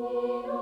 Domino